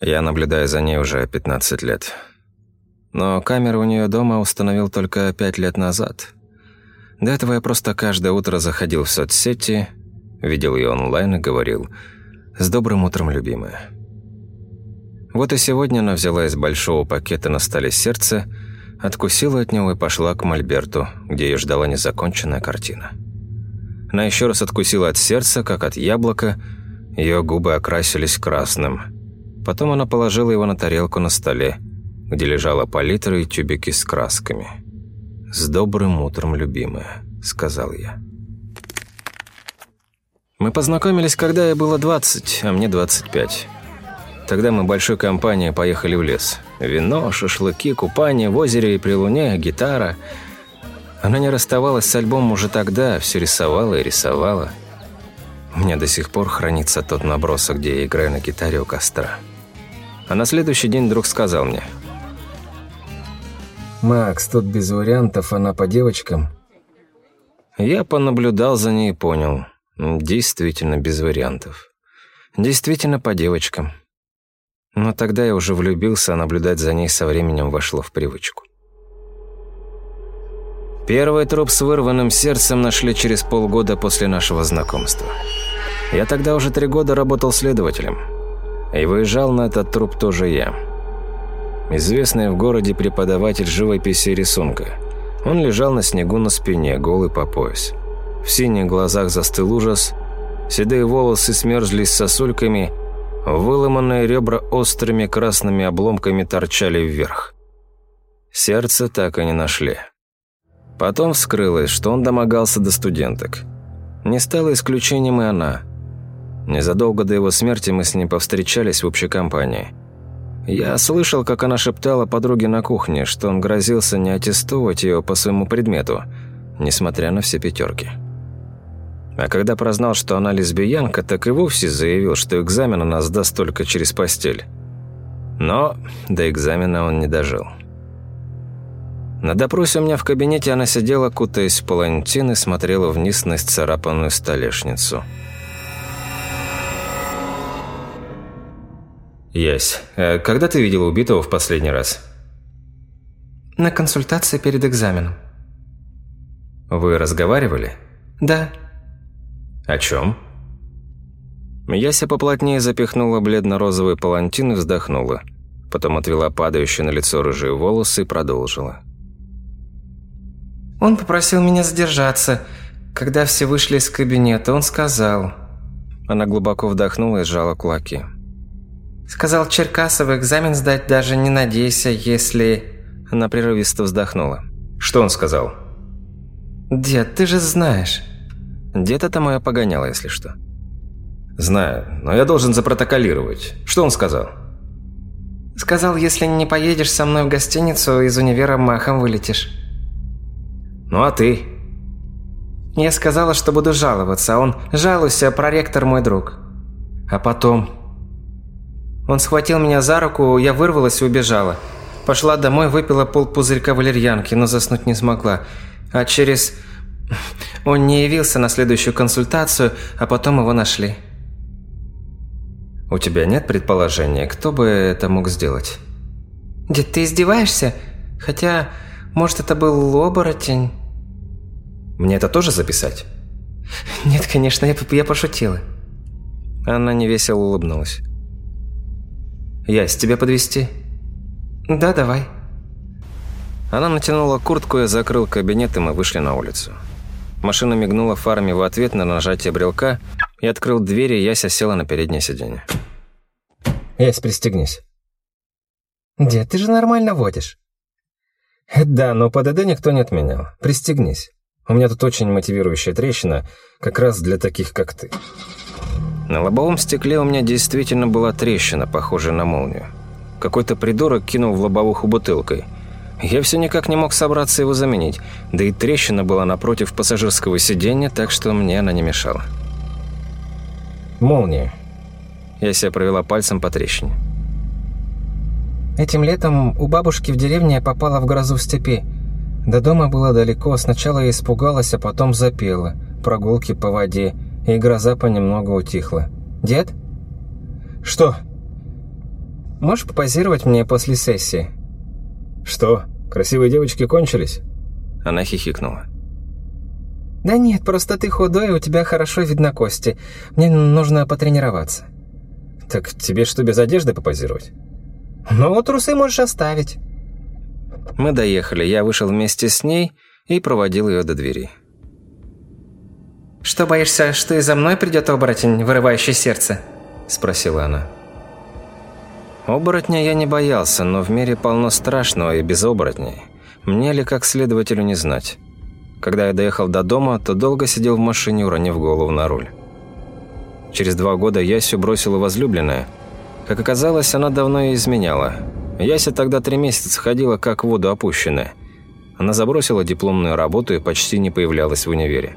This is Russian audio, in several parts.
Я наблюдаю за ней уже 15 лет. Но камеру у нее дома установил только 5 лет назад. До этого я просто каждое утро заходил в соцсети, видел ее онлайн и говорил «С добрым утром, любимая». Вот и сегодня она взяла из большого пакета на столе сердце, откусила от него и пошла к Мольберту, где ее ждала незаконченная картина. Она еще раз откусила от сердца, как от яблока, ее губы окрасились красным. Потом она положила его на тарелку на столе, где лежала палитра и тюбики с красками. «С добрым утром, любимая», — сказал я. Мы познакомились, когда я было 20, а мне 25. Тогда мы большой компанией поехали в лес. Вино, шашлыки, купание в озере и при луне, гитара. Она не расставалась с альбомом уже тогда, все рисовала и рисовала. У меня до сих пор хранится тот набросок, где я играю на гитаре у костра. А на следующий день друг сказал мне. «Макс, тут без вариантов, она по девочкам». Я понаблюдал за ней и понял. Действительно без вариантов. Действительно по девочкам. Но тогда я уже влюбился, а наблюдать за ней со временем вошло в привычку. Первый труп с вырванным сердцем нашли через полгода после нашего знакомства. Я тогда уже три года работал следователем. И выезжал на этот труп тоже я. Известный в городе преподаватель живописи и рисунка. Он лежал на снегу на спине, голый по пояс. В синих глазах застыл ужас, седые волосы смерзлись сосульками, выломанные ребра острыми красными обломками торчали вверх. Сердце так и не нашли. Потом вскрылось, что он домогался до студенток. Не стало исключением и она. Незадолго до его смерти мы с ней повстречались в общей компании. Я слышал, как она шептала подруге на кухне, что он грозился не аттестовать ее по своему предмету, несмотря на все пятерки. А когда прознал, что она лесбиянка, так и вовсе заявил, что экзамен она сдаст только через постель. Но до экзамена он не дожил. На допросе у меня в кабинете она сидела, кутаясь в палантин и смотрела вниз на исцарапанную столешницу. «Ясь, а когда ты видела убитого в последний раз?» «На консультации перед экзаменом». «Вы разговаривали?» «Да». «О чем?» Яся поплотнее запихнула бледно-розовый палантин и вздохнула. Потом отвела падающие на лицо рыжие волосы и продолжила. Он попросил меня задержаться. Когда все вышли из кабинета, он сказал... Она глубоко вдохнула и сжала кулаки. Сказал Черкасов экзамен сдать даже не надейся, если... Она прерывисто вздохнула. Что он сказал? Дед, ты же знаешь. Дед это мое погоняло, если что. Знаю, но я должен запротоколировать. Что он сказал? Сказал, если не поедешь со мной в гостиницу, из универа махом вылетишь. Ну а ты? Я сказала, что буду жаловаться, а он «Жалуйся, проректор мой друг». А потом... Он схватил меня за руку, я вырвалась и убежала. Пошла домой, выпила полпузырька валерьянки, но заснуть не смогла. А через... Он не явился на следующую консультацию, а потом его нашли. У тебя нет предположения, кто бы это мог сделать? Дед, ты издеваешься? Хотя, может, это был оборотень? Мне это тоже записать? Нет, конечно, я, я пошутила. Она невесело улыбнулась. Ясь, тебя подвести? Да, давай. Она натянула куртку и закрыл кабинет, и мы вышли на улицу. Машина мигнула фарами в ответ на нажатие брелка и открыл дверь, и Яся села на переднее сиденье. «Ясь, пристегнись». «Дед, ты же нормально водишь». «Да, но ПДД никто не отменял. Пристегнись». У меня тут очень мотивирующая трещина, как раз для таких, как ты. На лобовом стекле у меня действительно была трещина, похожая на молнию. Какой-то придурок кинул в лобовуху бутылкой. Я все никак не мог собраться его заменить, да и трещина была напротив пассажирского сиденья, так что мне она не мешала. Молния. Я себя провела пальцем по трещине. Этим летом у бабушки в деревне я попала в грозу в степи. До дома было далеко, сначала я испугалась, а потом запела. Прогулки по воде, и гроза понемногу утихла. «Дед?» «Что?» Можешь попозировать мне после сессии?» «Что, красивые девочки кончились?» Она хихикнула. «Да нет, просто ты худой, у тебя хорошо видно кости. Мне нужно потренироваться». «Так тебе что, без одежды попозировать?» «Ну, трусы можешь оставить». Мы доехали, я вышел вместе с ней и проводил ее до двери. «Что, боишься, что и за мной придет оборотень, вырывающий сердце?» – спросила она. Оборотня я не боялся, но в мире полно страшного и без оборотней. Мне ли как следователю не знать? Когда я доехал до дома, то долго сидел в машине, уронив голову на руль. Через два года Ясю бросила возлюбленная. Как оказалось, она давно ее изменяла. Яся тогда три месяца ходила как в воду опущенная. Она забросила дипломную работу и почти не появлялась в универе.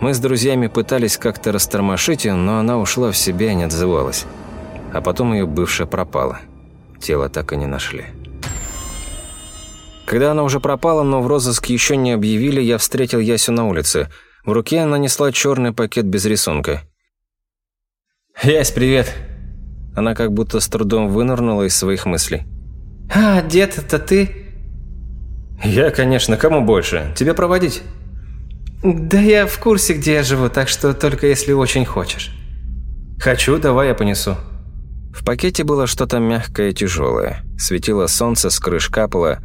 Мы с друзьями пытались как-то растормошить ее, но она ушла в себя и не отзывалась. А потом ее бывшая пропала. Тело так и не нашли. Когда она уже пропала, но в розыск еще не объявили, я встретил Ясю на улице. В руке она несла черный пакет без рисунка. «Ясь, привет!» Она как будто с трудом вынырнула из своих мыслей. «А, дед, это ты?» «Я, конечно, кому больше? Тебе проводить?» «Да я в курсе, где я живу, так что только если очень хочешь». «Хочу, давай я понесу». В пакете было что-то мягкое и тяжелое. Светило солнце, с крыш капало.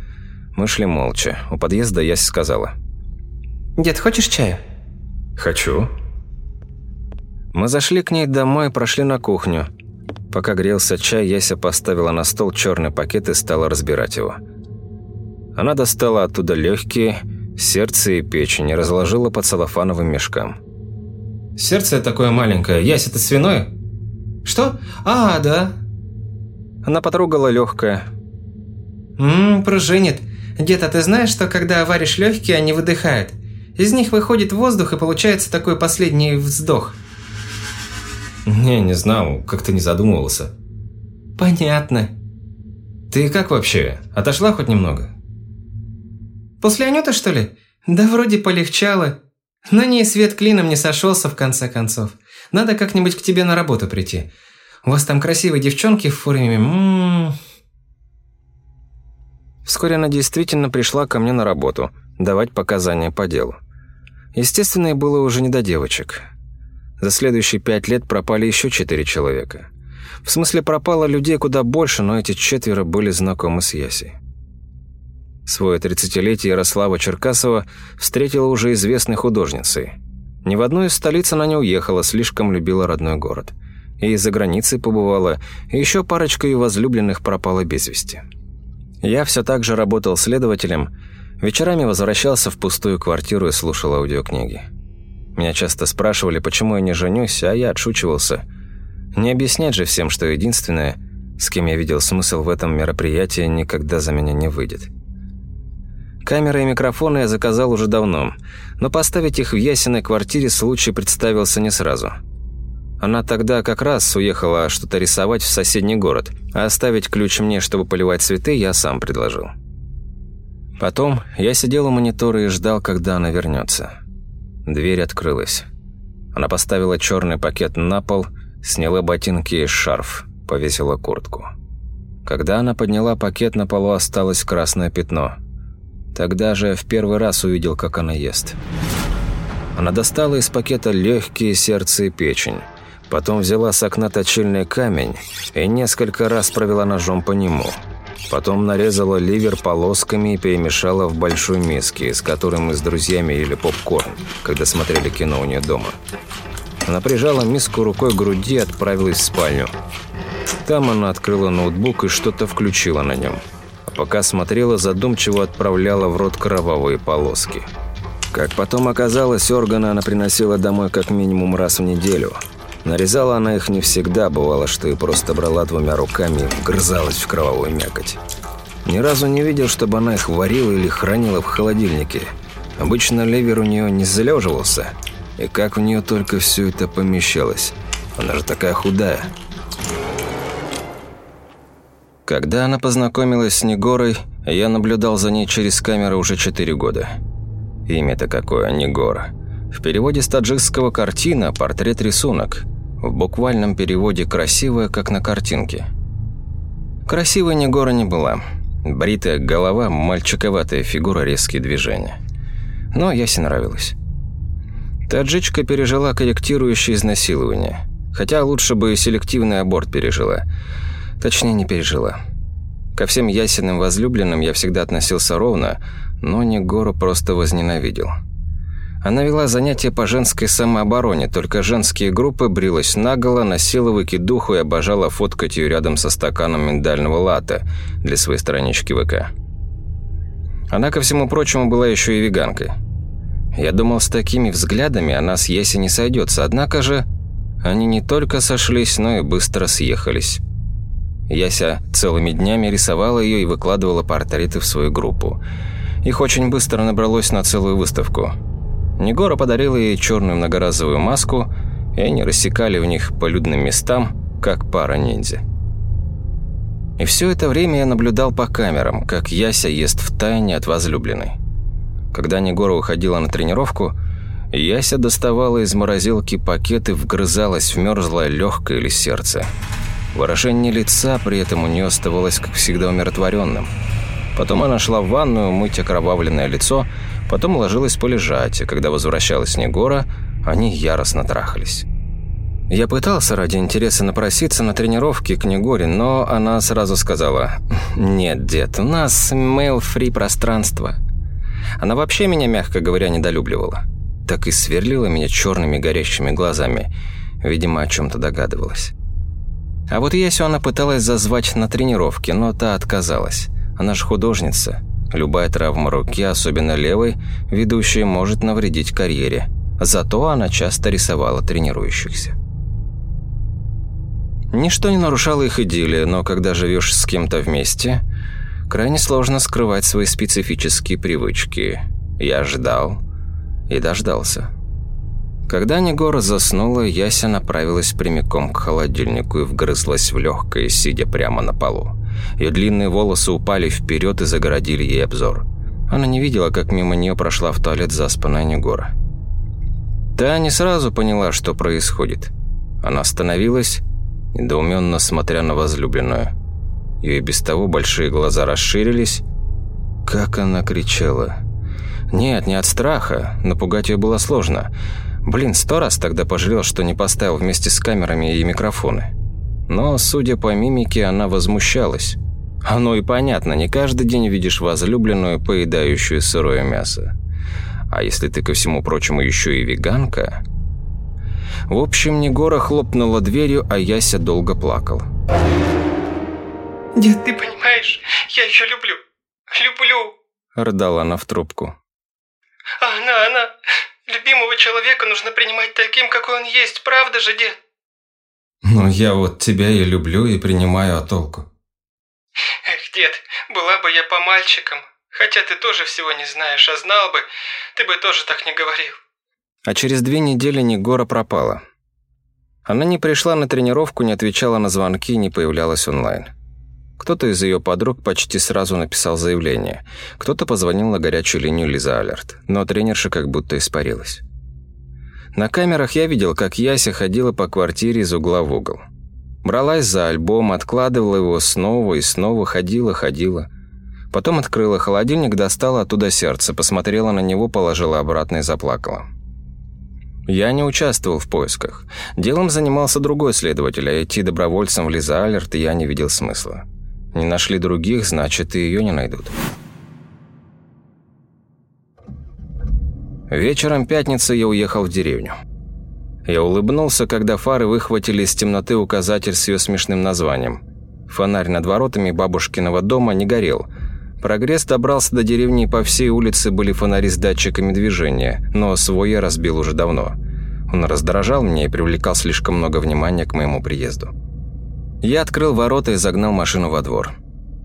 Мы шли молча. У подъезда Ясь сказала. «Дед, хочешь чаю?» «Хочу». Мы зашли к ней домой и прошли на кухню. Пока грелся чай, Яся поставила на стол черный пакет и стала разбирать его. Она достала оттуда легкие, сердце и печень разложила по целлофановым мешкам. «Сердце такое маленькое. Ясь, это свиное?» «Что? А, да». Она потрогала легкое. «Ммм, пружинит. Дед, а ты знаешь, что когда варишь легкие, они выдыхают? Из них выходит воздух и получается такой последний вздох». «Не, не знал, как-то не задумывался». «Понятно». «Ты как вообще? Отошла хоть немного?» «После Анюты, что ли? Да вроде полегчало. На ней свет клином не сошелся в конце концов. Надо как-нибудь к тебе на работу прийти. У вас там красивые девчонки в форме. М Вскоре она действительно пришла ко мне на работу, давать показания по делу. Естественно, и было уже не до девочек. За следующие пять лет пропали еще четыре человека. В смысле, пропало людей куда больше, но эти четверо были знакомы с Ясей. Свое тридцатилетие Ярослава Черкасова встретила уже известной художницей. Ни в одну из столиц она не уехала, слишком любила родной город. И из-за границы побывала, и еще парочка ее возлюбленных пропала без вести. Я все так же работал следователем, вечерами возвращался в пустую квартиру и слушал аудиокниги. Меня часто спрашивали, почему я не женюсь, а я отшучивался. Не объяснять же всем, что единственное, с кем я видел смысл в этом мероприятии, никогда за меня не выйдет. Камеры и микрофоны я заказал уже давно, но поставить их в Ясиной квартире случай представился не сразу. Она тогда как раз уехала что-то рисовать в соседний город, а оставить ключ мне, чтобы поливать цветы, я сам предложил. Потом я сидел у монитора и ждал, когда она вернется. Дверь открылась. Она поставила черный пакет на пол, сняла ботинки и шарф, повесила куртку. Когда она подняла пакет, на полу осталось красное пятно – Тогда же в первый раз увидел, как она ест. Она достала из пакета легкие сердце и печень. Потом взяла с окна точильный камень и несколько раз провела ножом по нему. Потом нарезала ливер полосками и перемешала в большой миске, с которой мы с друзьями ели попкорн, когда смотрели кино у нее дома. Она прижала миску рукой к груди и отправилась в спальню. Там она открыла ноутбук и что-то включила на нем пока смотрела, задумчиво отправляла в рот кровавые полоски. Как потом оказалось, органы она приносила домой как минимум раз в неделю. Нарезала она их не всегда, бывало, что и просто брала двумя руками и вгрызалась в кровавую мякоть. Ни разу не видел, чтобы она их варила или хранила в холодильнике. Обычно ливер у нее не залеживался. И как в нее только все это помещалось. Она же такая худая. Когда она познакомилась с Негорой, я наблюдал за ней через камеру уже четыре года. Имя-то какое, Негора. В переводе с таджикского «картина» – портрет-рисунок. В буквальном переводе «красивая, как на картинке». Красивой Негора не была. Бритая голова, мальчиковатая фигура, резкие движения. Но Ясе нравилось. Таджичка пережила корректирующее изнасилование. Хотя лучше бы селективный аборт пережила. Точнее, не пережила. Ко всем Ясиным возлюбленным я всегда относился ровно, но Негору просто возненавидел. Она вела занятия по женской самообороне, только женские группы брилась наголо, носила выкидуху и обожала фоткать ее рядом со стаканом миндального латте для своей странички ВК. Она, ко всему прочему, была еще и веганкой. Я думал, с такими взглядами она с Еси не сойдется, однако же они не только сошлись, но и быстро съехались. Яся целыми днями рисовала ее и выкладывала портреты в свою группу. Их очень быстро набралось на целую выставку – Негора подарила ей черную многоразовую маску, и они рассекали в них по людным местам, как пара ниндзя. И все это время я наблюдал по камерам, как Яся ест в тайне от возлюбленной. Когда Негора уходила на тренировку, Яся доставала из морозилки пакет и вгрызалась в мерзлое легкое или сердце. Выражение лица при этом у нее оставалось, как всегда, умиротворенным. Потом она шла в ванную мыть окровавленное лицо – Потом ложилась полежать, и когда возвращалась Негора, они яростно трахались. Я пытался ради интереса напроситься на тренировки к Негоре, но она сразу сказала «Нет, дед, у нас мейл-фри пространство». Она вообще меня, мягко говоря, недолюбливала. Так и сверлила меня черными горящими глазами. Видимо, о чем-то догадывалась. А вот Ясю пыталась зазвать на тренировки, но та отказалась. Она же художница. Любая травма руки, особенно левой, ведущая может навредить карьере. Зато она часто рисовала тренирующихся. Ничто не нарушало их идиллии, но когда живешь с кем-то вместе, крайне сложно скрывать свои специфические привычки. Я ждал и дождался. Когда Негора заснула, Яся направилась прямиком к холодильнику и вгрызлась в легкое, сидя прямо на полу. Ее длинные волосы упали вперед и загородили ей обзор. Она не видела, как мимо нее прошла в туалет заспанная Негора. Та не сразу поняла, что происходит. Она остановилась, недоуменно смотря на возлюбленную. Ее и без того большие глаза расширились. Как она кричала. Нет, не от страха, напугать ее было сложно. Блин, сто раз тогда пожалел, что не поставил вместе с камерами и микрофоны. Но, судя по мимике, она возмущалась. Оно и понятно, не каждый день видишь возлюбленную, поедающую сырое мясо. А если ты, ко всему прочему, еще и веганка... В общем, Негора хлопнула дверью, а Яся долго плакал. «Дед, ты понимаешь, я еще люблю, люблю!» Рыдала она в трубку. «А она, она... Любимого человека нужно принимать таким, какой он есть, правда же, дед?» «Ну, я вот тебя и люблю, и принимаю, а толку?» «Эх, дед, была бы я по мальчикам. Хотя ты тоже всего не знаешь, а знал бы, ты бы тоже так не говорил». А через две недели Негора пропала. Она не пришла на тренировку, не отвечала на звонки, не появлялась онлайн. Кто-то из ее подруг почти сразу написал заявление. Кто-то позвонил на горячую линию Лиза Алерт, но тренерша как будто испарилась. На камерах я видел, как Яся ходила по квартире из угла в угол. Бралась за альбом, откладывала его снова и снова, ходила, ходила. Потом открыла холодильник, достала оттуда сердце, посмотрела на него, положила обратно и заплакала. Я не участвовал в поисках. Делом занимался другой следователь, а идти добровольцем в Лиза Алерт я не видел смысла. Не нашли других, значит, и ее не найдут. Вечером пятницы я уехал в деревню. Я улыбнулся, когда фары выхватили из темноты указатель с ее смешным названием. Фонарь над воротами бабушкиного дома не горел. Прогресс добрался до деревни, и по всей улице были фонари с датчиками движения, но свой я разбил уже давно. Он раздражал меня и привлекал слишком много внимания к моему приезду. Я открыл ворота и загнал машину во двор.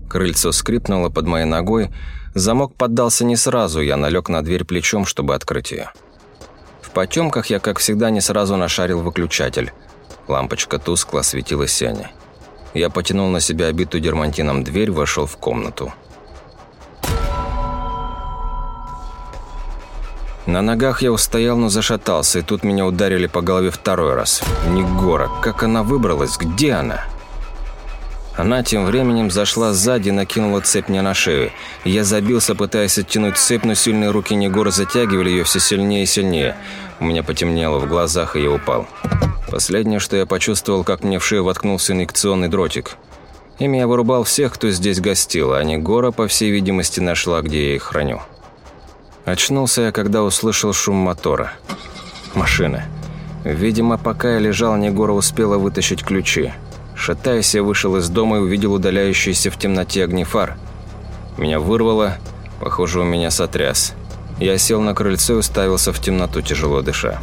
Крыльцо скрипнуло под моей ногой, Замок поддался не сразу, я налег на дверь плечом, чтобы открыть ее. В потемках я, как всегда, не сразу нашарил выключатель. Лампочка тускло светила сене. Я потянул на себя обитую дермантином дверь, вошел в комнату. На ногах я устоял, но зашатался, и тут меня ударили по голове второй раз. Негора, как она выбралась? Где она? Она тем временем зашла сзади и накинула цепь мне на шею. Я забился, пытаясь оттянуть цепь, но сильные руки Негора затягивали ее все сильнее и сильнее. У меня потемнело в глазах, и я упал. Последнее, что я почувствовал, как мне в шею воткнулся инъекционный дротик. Ими я вырубал всех, кто здесь гостил, а Негора, по всей видимости, нашла, где я их храню. Очнулся я, когда услышал шум мотора. Машина. Видимо, пока я лежал, Негора успела вытащить ключи. Шатаясь, я вышел из дома и увидел удаляющиеся в темноте огни фар. Меня вырвало, похоже, у меня сотряс. Я сел на крыльцо и уставился в темноту, тяжело дыша.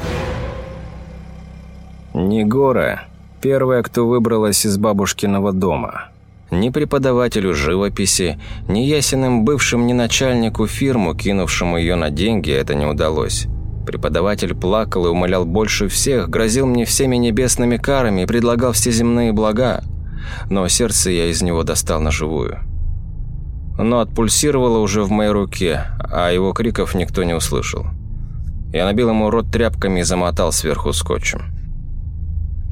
Негора – первая, кто выбралась из бабушкиного дома. Ни преподавателю живописи, ни ясенным бывшим, ни начальнику фирму, кинувшему ее на деньги, это не удалось. Преподаватель плакал и умолял больше всех, грозил мне всеми небесными карами и предлагал все земные блага. Но сердце я из него достал на живую. Оно отпульсировало уже в моей руке, а его криков никто не услышал. Я набил ему рот тряпками и замотал сверху скотчем.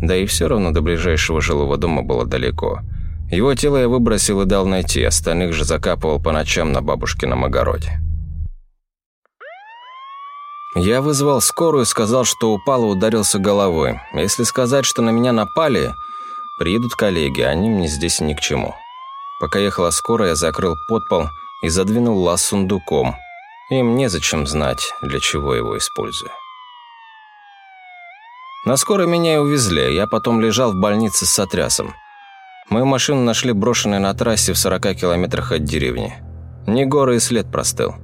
Да и все равно до ближайшего жилого дома было далеко. Его тело я выбросил и дал найти, остальных же закапывал по ночам на бабушкином огороде. Я вызвал скорую и сказал, что упал и ударился головой. Если сказать, что на меня напали, приедут коллеги, они мне здесь ни к чему. Пока ехала скорая, я закрыл подпол и задвинул лаз сундуком. Им незачем знать, для чего его использую. На скорой меня и увезли, я потом лежал в больнице с сотрясом. Мою машину нашли брошенной на трассе в 40 километрах от деревни. Ни горы и след простыл.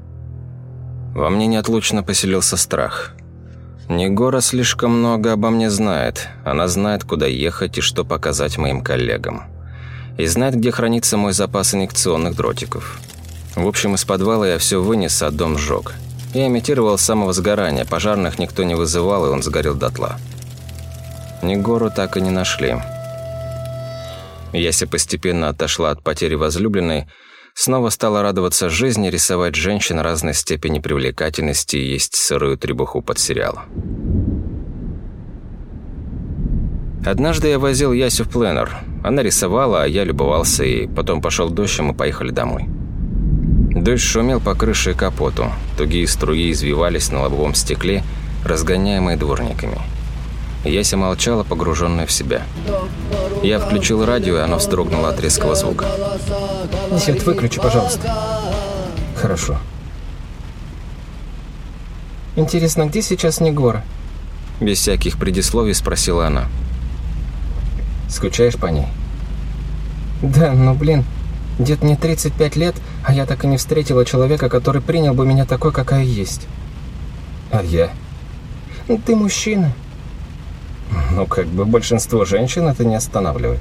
Во мне неотлучно поселился страх. Негора слишком много обо мне знает. Она знает, куда ехать и что показать моим коллегам. И знает, где хранится мой запас инъекционных дротиков. В общем, из подвала я все вынес, а дом сжег. Я имитировал самого сгорания, пожарных никто не вызывал, и он сгорел дотла. Негору так и не нашли. Яся постепенно отошла от потери возлюбленной, Снова стала радоваться жизни, рисовать женщин разной степени привлекательности и есть сырую требуху под сериал. Однажды я возил Ясю в пленер. Она рисовала, а я любовался, и потом пошел дождь, и мы поехали домой. Дождь шумел по крыше и капоту. Тугие струи извивались на лобовом стекле, разгоняемые дворниками. Яся молчала, погруженная в себя. Я включил радио, и оно вздрогнуло от резкого звука. Свет выключи, пожалуйста. Хорошо. Интересно, где сейчас Негора? Без всяких предисловий спросила она. Скучаешь по ней? Да, но блин, дед мне 35 лет, а я так и не встретила человека, который принял бы меня такой, какая есть. А я? Ты мужчина. Ну, как бы большинство женщин это не останавливает.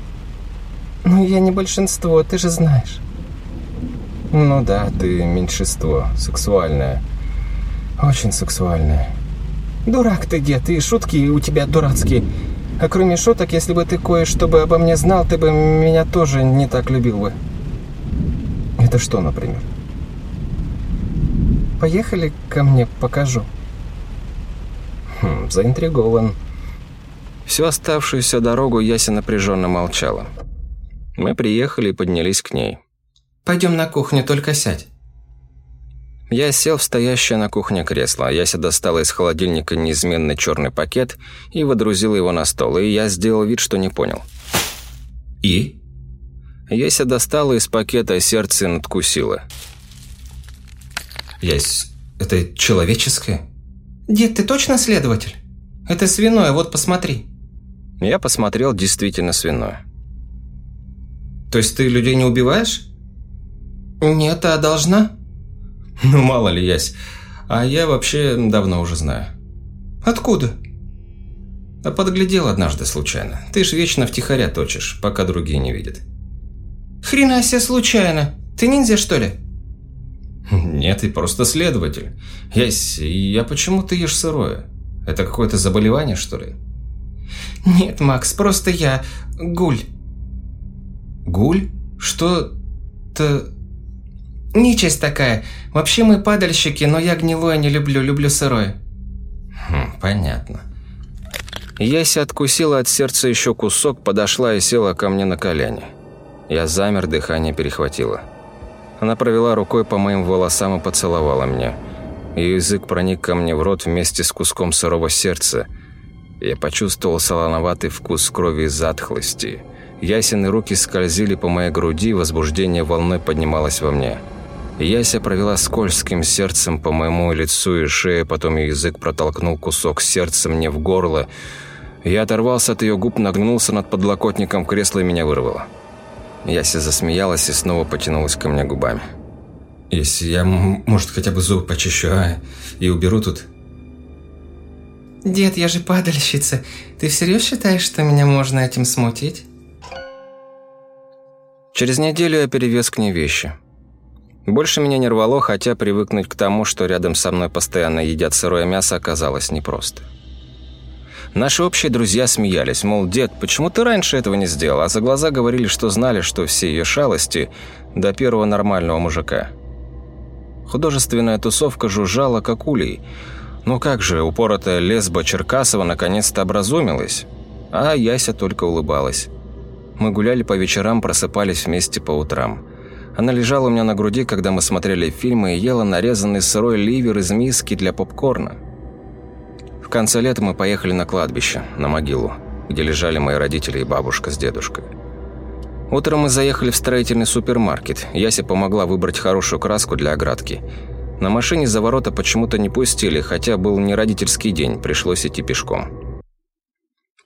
Ну, я не большинство, ты же знаешь. Ну да, ты меньшинство, сексуальное. Очень сексуальное. Дурак ты, дед, и шутки у тебя дурацкие. А кроме шуток, если бы ты кое-что бы обо мне знал, ты бы меня тоже не так любил бы. Это что, например? Поехали ко мне, покажу. Хм, заинтригован. Всю оставшуюся дорогу Яся напряженно молчала. Мы приехали и поднялись к ней. «Пойдем на кухню, только сядь». Я сел в стоящее на кухне кресло. а Яся достала из холодильника неизменный черный пакет и водрузила его на стол, и я сделал вид, что не понял. «И?» Яся достала из пакета сердце и надкусила. «Ясь, это человеческое?» «Дед, ты точно следователь? Это свиное, вот посмотри». Я посмотрел действительно свиное. То есть ты людей не убиваешь? Нет, а должна? Ну, мало ли, ясь. А я вообще давно уже знаю. Откуда? А подглядел однажды случайно. Ты ж вечно втихаря точишь, пока другие не видят. Хрена себе случайно. Ты ниндзя, что ли? Нет, ты просто следователь. Ясь, я почему ты ешь сырое? Это какое-то заболевание, что ли? «Нет, Макс, просто я... гуль». «Гуль? Что-то...» «Нечисть такая. Вообще мы падальщики, но я гнилое не люблю, люблю сырое». Хм, понятно. Яся откусила от сердца еще кусок, подошла и села ко мне на колени. Я замер, дыхание перехватило. Она провела рукой по моим волосам и поцеловала меня. Ее язык проник ко мне в рот вместе с куском сырого сердца. Я почувствовал солоноватый вкус крови и затхлости. Ясины руки скользили по моей груди, возбуждение волной поднималось во мне. Яся провела скользким сердцем по моему лицу и шее, потом ее язык протолкнул кусок сердца мне в горло. Я оторвался от ее губ, нагнулся над подлокотником кресла и меня вырвало. Яся засмеялась и снова потянулась ко мне губами. «Если я, может, хотя бы зуб почищу, а? И уберу тут?» «Дед, я же падальщица. Ты всерьез считаешь, что меня можно этим смутить?» Через неделю я перевез к ней вещи. Больше меня не рвало, хотя привыкнуть к тому, что рядом со мной постоянно едят сырое мясо, оказалось непросто. Наши общие друзья смеялись, мол, «Дед, почему ты раньше этого не сделал?» А за глаза говорили, что знали, что все ее шалости до первого нормального мужика. Художественная тусовка жужжала, как улей. Ну как же, упоротая лесба Черкасова наконец-то образумилась. А Яся только улыбалась. Мы гуляли по вечерам, просыпались вместе по утрам. Она лежала у меня на груди, когда мы смотрели фильмы и ела нарезанный сырой ливер из миски для попкорна. В конце лета мы поехали на кладбище, на могилу, где лежали мои родители и бабушка с дедушкой. Утром мы заехали в строительный супермаркет. Яся помогла выбрать хорошую краску для оградки. На машине за ворота почему-то не пустили, хотя был не родительский день, пришлось идти пешком.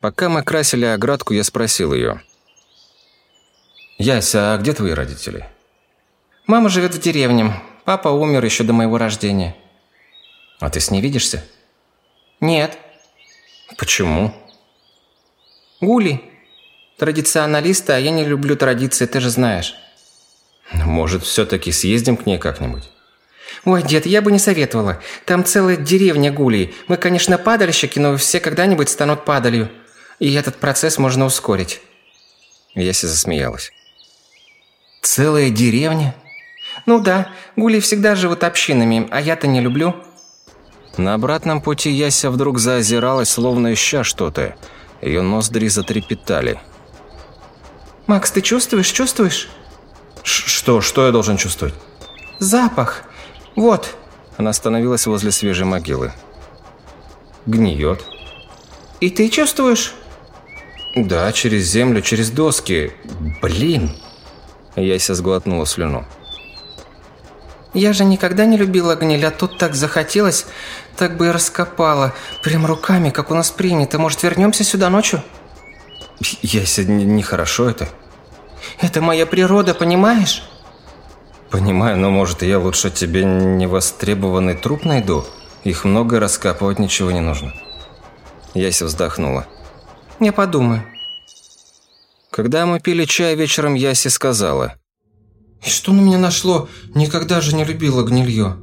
Пока мы красили оградку, я спросил ее. «Яся, а где твои родители?» Мама живет в деревне. Папа умер еще до моего рождения. А ты с ней видишься? Нет. Почему? Гули. Традиционалисты, а я не люблю традиции, ты же знаешь. Может, все-таки съездим к ней как-нибудь? Ой, дед, я бы не советовала. Там целая деревня гулей. Мы, конечно, падальщики, но все когда-нибудь станут падалью. И этот процесс можно ускорить. Яся засмеялась. Целая деревня? Ну да, гули всегда живут общинами, а я-то не люблю. На обратном пути Яся вдруг заозиралась, словно ища что-то. Ее ноздри затрепетали. «Макс, ты чувствуешь, чувствуешь?» Ш «Что? Что я должен чувствовать?» «Запах. Вот». Она остановилась возле свежей могилы. «Гниет». «И ты чувствуешь?» «Да, через землю, через доски. Блин!» Яся сглотнула слюну. Я же никогда не любила гниль, а тут так захотелось, так бы и раскопала. Прям руками, как у нас принято. Может, вернемся сюда ночью? Яся, нехорошо это. Это моя природа, понимаешь? Понимаю, но может я лучше тебе невостребованный труп найду? Их много, раскапывать ничего не нужно. Яся вздохнула. Я подумаю. Когда мы пили чай вечером, Яси сказала. «И что на меня нашло? Никогда же не любила гнилье».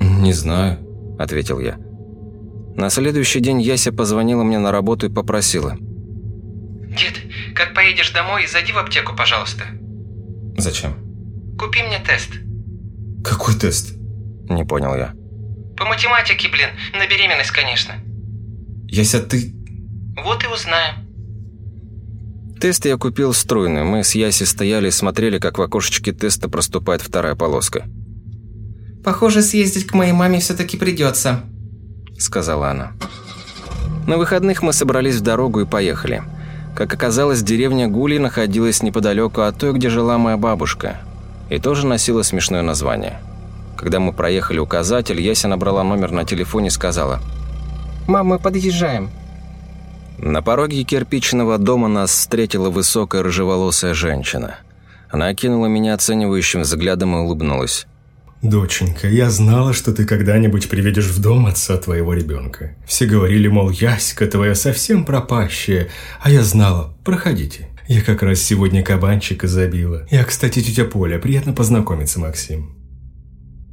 «Не знаю», – ответил я. На следующий день Яся позвонила мне на работу и попросила. «Дед, как поедешь домой, зайди в аптеку, пожалуйста». «Зачем?» «Купи мне тест». «Какой тест?» Не понял я. «По математике, блин, на беременность, конечно». «Яся, ты...» «Вот и узнаем». Тест я купил струйный. Мы с Яси стояли и смотрели, как в окошечке теста проступает вторая полоска. «Похоже, съездить к моей маме все-таки придется», — сказала она. На выходных мы собрались в дорогу и поехали. Как оказалось, деревня Гули находилась неподалеку от той, где жила моя бабушка. И тоже носила смешное название. Когда мы проехали указатель, Яся набрала номер на телефоне и сказала. «Мам, мы подъезжаем». На пороге кирпичного дома нас встретила высокая рыжеволосая женщина. Она окинула меня оценивающим взглядом и улыбнулась. «Доченька, я знала, что ты когда-нибудь приведешь в дом отца твоего ребенка. Все говорили, мол, Яська твоя совсем пропащая, а я знала, проходите. Я как раз сегодня кабанчика забила. Я, кстати, тетя Поля, приятно познакомиться, Максим».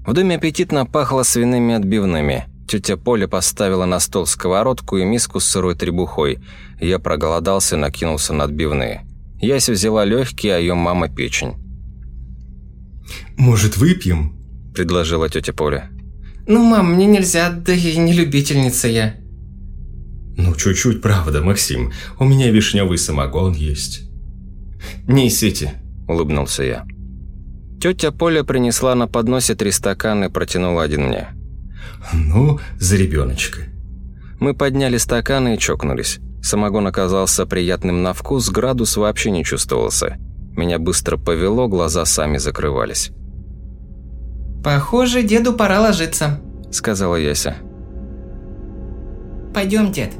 В доме аппетитно пахло свиными отбивными – Тетя Поля поставила на стол сковородку и миску с сырой требухой. Я проголодался и накинулся на отбивные. Яся взяла легкие, а ее мама печень. «Может, выпьем?» – предложила тетя Поля. «Ну, мам, мне нельзя, да и не любительница я». «Ну, чуть-чуть, правда, Максим. У меня вишневый самогон есть». «Несите», – улыбнулся я. Тетя Поля принесла на подносе три стакана и протянула один мне. «Ну, за ребеночка». Мы подняли стаканы и чокнулись. Самогон оказался приятным на вкус, градус вообще не чувствовался. Меня быстро повело, глаза сами закрывались. «Похоже, деду пора ложиться», – сказала Яся. «Пойдем, дед».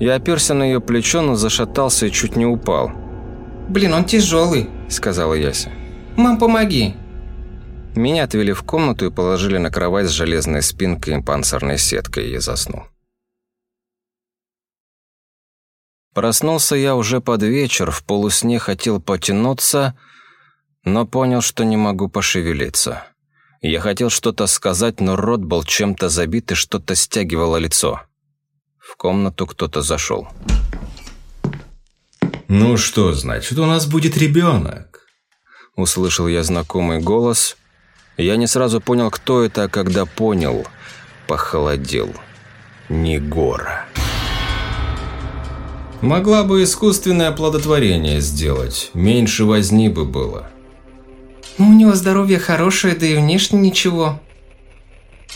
Я оперся на ее плечо, но зашатался и чуть не упал. «Блин, он тяжелый», – сказала Яся. «Мам, помоги». Меня отвели в комнату и положили на кровать с железной спинкой и панцирной сеткой, и я заснул. Проснулся я уже под вечер, в полусне хотел потянуться, но понял, что не могу пошевелиться. Я хотел что-то сказать, но рот был чем-то забит и что-то стягивало лицо. В комнату кто-то зашел. «Ну что, значит, у нас будет ребенок?» Услышал я знакомый голос. Я не сразу понял, кто это, а когда понял, похолодел. Негора. Могла бы искусственное оплодотворение сделать, меньше возни бы было. Ну, у него здоровье хорошее, да и внешне ничего.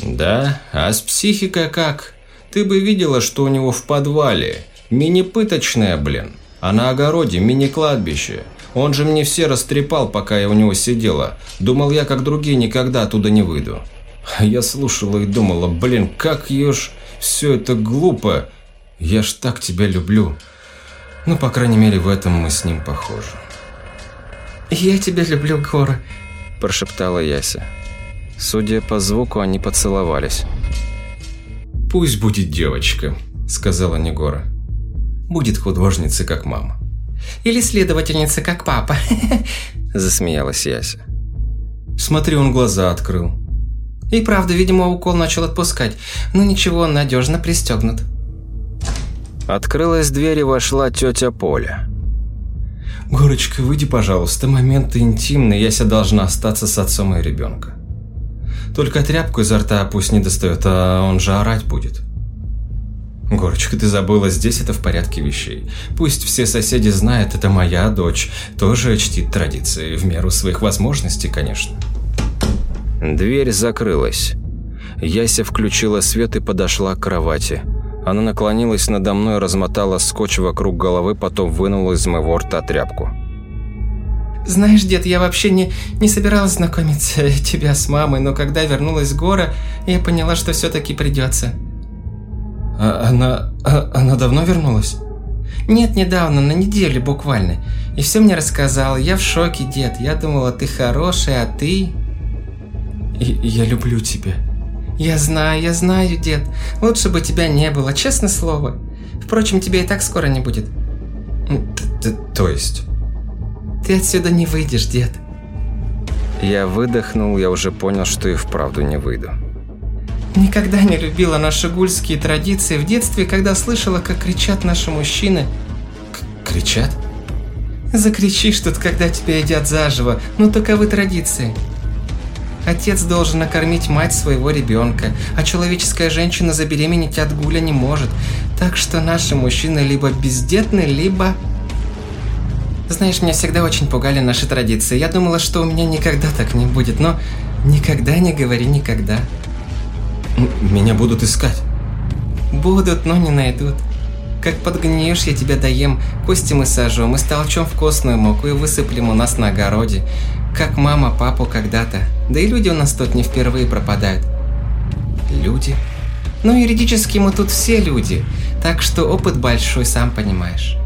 Да? А с психикой как? Ты бы видела, что у него в подвале. Мини-пыточная, блин. А на огороде мини-кладбище. Он же мне все растрепал, пока я у него сидела. Думал я, как другие, никогда оттуда не выйду. Я слушала и думала, блин, как ее ж все это глупо. Я ж так тебя люблю. Ну, по крайней мере, в этом мы с ним похожи. «Я тебя люблю, Гора», – прошептала Яся. Судя по звуку, они поцеловались. «Пусть будет девочка», – сказала Негора. «Будет художницей, как мама». «Или следовательница, как папа», – засмеялась Яся. «Смотри, он глаза открыл». «И правда, видимо, укол начал отпускать. Ну ничего, он надежно пристегнут». Открылась дверь и вошла тетя Поля. «Горочка, выйди, пожалуйста, момент интимный, Яся должна остаться с отцом и ребенка. Только тряпку изо рта пусть не достает, а он же орать будет». «Горочка, ты забыла, здесь это в порядке вещей. Пусть все соседи знают, это моя дочь, тоже чтит традиции, в меру своих возможностей, конечно». Дверь закрылась. Яся включила свет и подошла к кровати. Она наклонилась надо мной, размотала скотч вокруг головы, потом вынула из моего рта тряпку. «Знаешь, дед, я вообще не, не собиралась знакомить тебя с мамой, но когда вернулась Гора, я поняла, что все-таки придется». А она... А, она давно вернулась?» «Нет, недавно, на неделю буквально. И все мне рассказала. Я в шоке, дед. Я думала, ты хороший, а ты...» и, «Я люблю тебя», «Я знаю, я знаю, дед. Лучше бы тебя не было, честное слово. Впрочем, тебя и так скоро не будет». Т «То есть?» «Ты отсюда не выйдешь, дед». Я выдохнул, я уже понял, что и вправду не выйду. Никогда не любила наши гульские традиции. В детстве, когда слышала, как кричат наши мужчины... К кричат? Закричишь тут, когда тебя едят заживо. Ну, таковы традиции. Отец должен накормить мать своего ребенка, а человеческая женщина забеременеть от гуля не может. Так что наши мужчины либо бездетны, либо... Знаешь, меня всегда очень пугали наши традиции. Я думала, что у меня никогда так не будет, но никогда не говори никогда. Меня будут искать. Будут, но не найдут. Как подгниешь, я тебя доем, кости мы сожжем и столчем в костную муку и высыплем у нас на огороде. Как мама папу когда-то. Да и люди у нас тут не впервые пропадают. Люди? Ну, юридически мы тут все люди, так что опыт большой, сам понимаешь.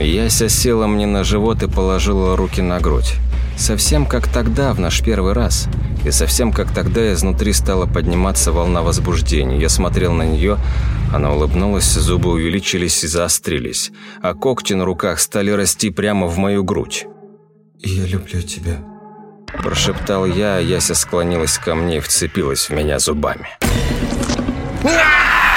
Яся села мне на живот и положила руки на грудь. Совсем как тогда, в наш первый раз. И совсем как тогда изнутри стала подниматься волна возбуждения. Я смотрел на нее, она улыбнулась, зубы увеличились и заострились, а когти на руках стали расти прямо в мою грудь. «Я люблю тебя», – прошептал я, а Яся склонилась ко мне и вцепилась в меня зубами. «А-а-а!»